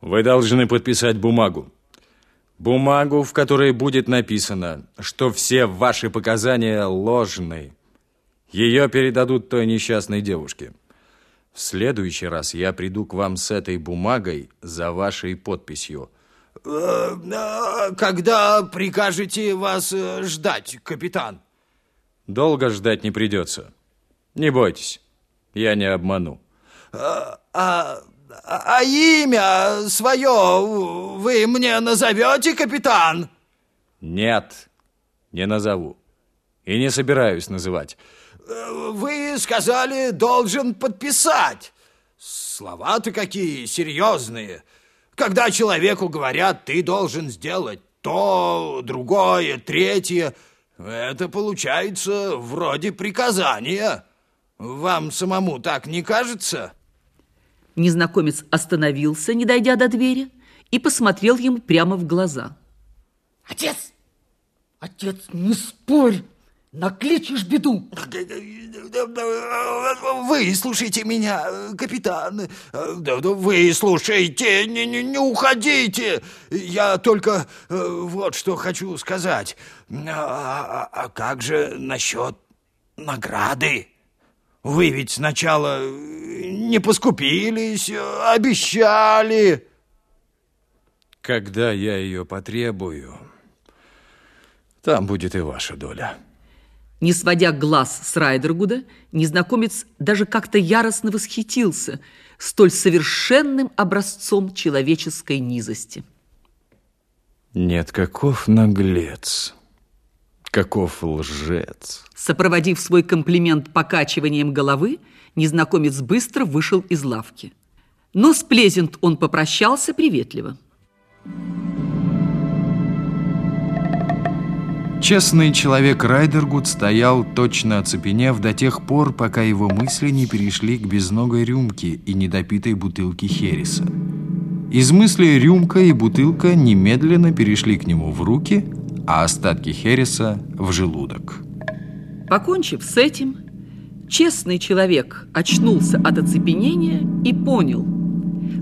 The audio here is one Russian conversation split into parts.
Вы должны подписать бумагу. Бумагу, в которой будет написано, что все ваши показания ложные. Ее передадут той несчастной девушке. В следующий раз я приду к вам с этой бумагой за вашей подписью. Э, э, когда прикажете вас э, ждать, капитан? Долго ждать не придется. Не бойтесь, я не обману. А, а, а имя свое вы мне назовете, капитан? Нет, не назову. И не собираюсь называть. Вы сказали, должен подписать. Слова-то какие серьезные. Когда человеку говорят, ты должен сделать то, другое, третье, это получается вроде приказания. Вам самому так не кажется? Незнакомец остановился, не дойдя до двери, и посмотрел ему прямо в глаза. Отец! Отец, не спорь! Накличешь беду. Вы слушайте меня, капитан. Вы слушайте, не, не, не уходите. Я только э, вот что хочу сказать. А, а, а как же насчет награды? Вы ведь сначала не поскупились, обещали. Когда я ее потребую, там будет и ваша доля. Не сводя глаз с Райдергуда, незнакомец даже как-то яростно восхитился столь совершенным образцом человеческой низости. Нет, каков наглец, каков лжец. Сопроводив свой комплимент покачиванием головы, незнакомец быстро вышел из лавки. Но с Плезент он попрощался приветливо. Честный человек Райдергуд стоял, точно оцепенев, до тех пор, пока его мысли не перешли к безногой рюмке и недопитой бутылке Хереса. Из мысли рюмка и бутылка немедленно перешли к нему в руки, а остатки Хереса в желудок. Покончив с этим, честный человек очнулся от оцепенения и понял,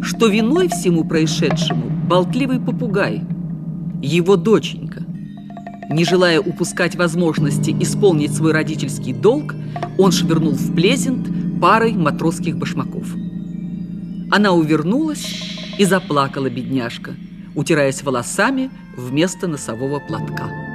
что виной всему происшедшему болтливый попугай, его доченька. Не желая упускать возможности исполнить свой родительский долг, он швырнул в плезент парой матросских башмаков. Она увернулась и заплакала бедняжка, утираясь волосами вместо носового платка.